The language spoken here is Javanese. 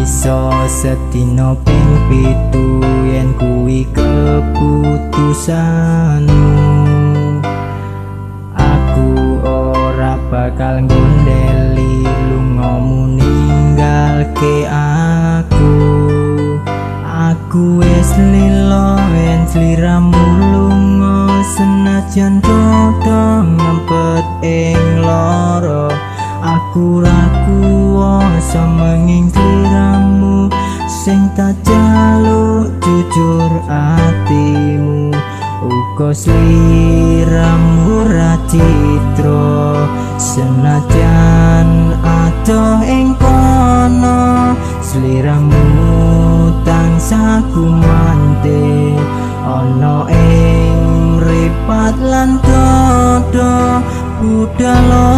iso setino ping pitu yen kuwi keputusanmu. Aku ora bakal gondeli lungamu ninggalke aku. Aku wis lilo yen sliramu lunga senajan dodo ngempet ing loro aku ra kuwasa menging sliramu sing tak jaluk jujur atimu. Uga sliramu ra citra senajan ado ing kono. Sliramu tansah kumante ana ing mripat lan dodo budalo